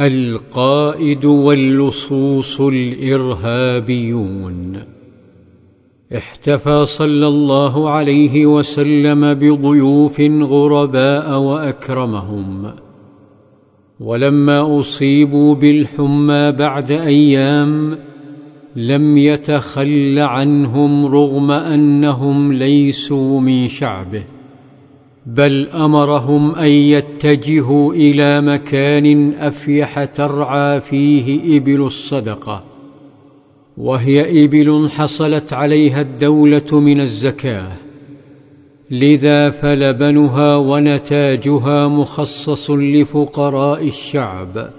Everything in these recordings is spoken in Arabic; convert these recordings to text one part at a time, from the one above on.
القائد واللصوص الإرهابيون. احتفى صلى الله عليه وسلم بضيوف غرباء وأكرمهم. ولما أصيبوا بالحمى بعد أيام لم يتخل عنهم رغم أنهم ليسوا من شعبه. بل أمرهم أن يتجهوا إلى مكان أفيح ترعى فيه إبل الصدقة وهي إبل حصلت عليها الدولة من الزكاة لذا فلبنها ونتاجها مخصص لفقراء الشعب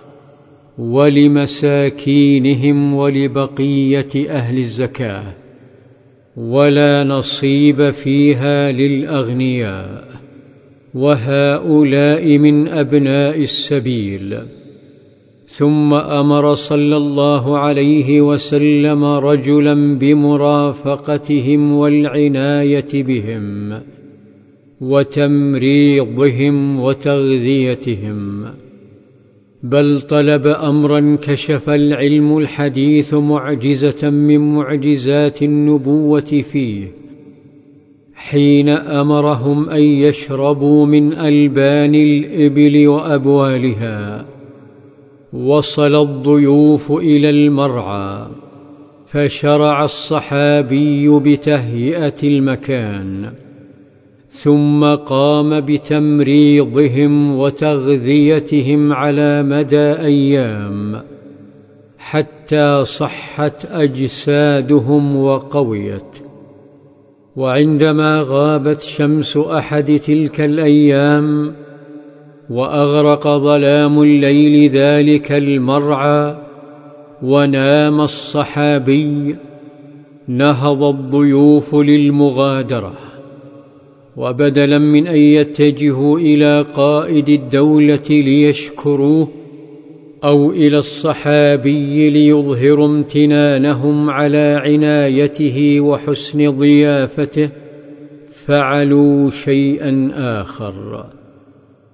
ولمساكينهم ولبقية أهل الزكاة ولا نصيب فيها للأغنياء. وهؤلاء من أبناء السبيل. ثم أمر صلى الله عليه وسلم رجلا بمرافقتهم والعناية بهم وتمريضهم وتغذيتهم. بل طلب امرا كشف العلم الحديث معجزة من معجزات النبوة فيه حين أمرهم أن يشربوا من ألبان الإبل وأبوالها وصل الضيوف إلى المرعى فشرع الصحابي بتهيئة المكان ثم قام بتمريضهم وتغذيتهم على مدى أيام حتى صحت أجسادهم وقويت. وعندما غابت شمس أحد تلك الأيام وأغرق ظلام الليل ذلك المرعى ونام الصحابي نهض الضيوف للمغادرة. وبدلا من أن يتجهوا إلى قائد الدولة ليشكروه أو إلى الصحابي ليظهروا امتنانهم على عنايته وحسن ضيافته فعلوا شيئا آخر.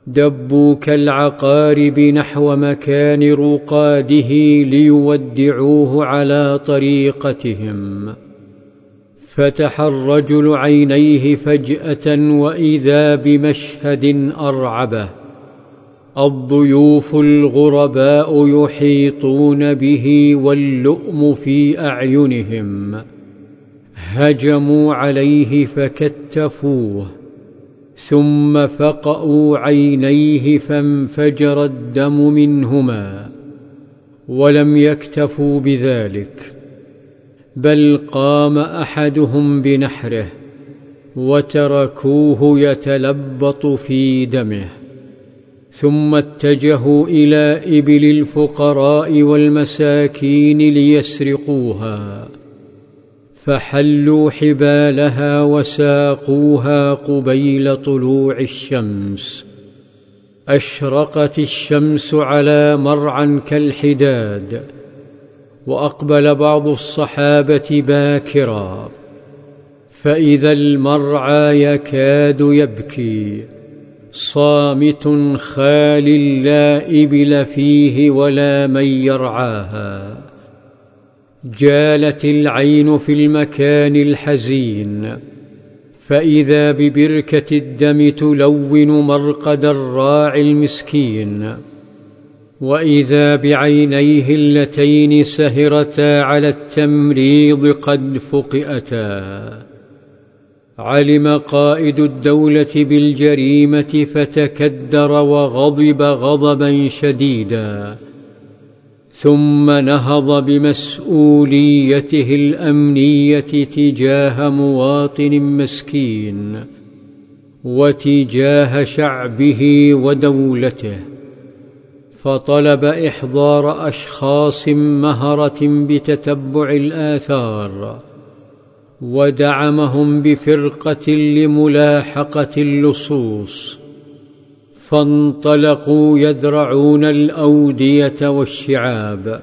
دبوا كالعقارب نحو مكان رقاده ليودعوه على طريقتهم. فتح الرجل عينيه فجأة وإذا بمشهد أرعبه الضيوف الغرباء يحيطون به واللؤم في أعينهم. هجموا عليه فكتفوه ثم فقأوا عينيه فانفجر الدم منهما ولم يكتفوا بذلك بل قام أحدهم بنحره وتركوه يتلبط في دمه. ثم اتجهوا إلى إبل الفقراء والمساكين ليسرقوها فحلوا حبالها وساقوها قبيل طلوع الشمس. أشرقت الشمس على مرعى كالحداد وأقبل بعض الصحابة باكرا فإذا المرعى يكاد يبكي. صامت خال لا ابل فيه ولا من يرعاها. جالت العين في المكان الحزين فإذا ببركة الدم تلون مرقد الراعي المسكين. وإذا بعينيه اللتين سهرتا على التمريض قد فقئتا. علم قائد الدولة بالجريمة فتكدر وغضب غضبا شديدا ثم نهض بمسؤوليته الأمنية تجاه مواطن مسكين وتجاه شعبه ودولته فطلب إحضار أشخاص مهرة بتتبع الآثار. ودعمهم بفرقة لملاحقة اللصوص فانطلقوا يذرعون الأودية والشعاب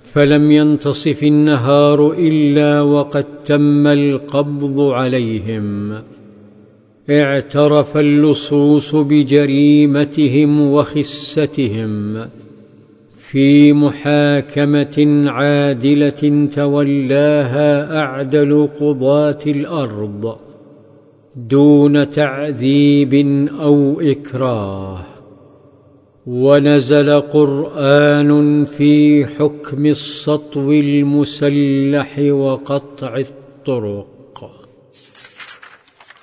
فلم ينتصف النهار إلا وقد تم القبض عليهم. اعترف اللصوص بجريمتهم وخستهم في محاكمة عادلة تولاها أعدل قضاة الأرض دون تعذيب أو إكراه ونزل قرآن في حكم السطو المسلح وقطع الطرق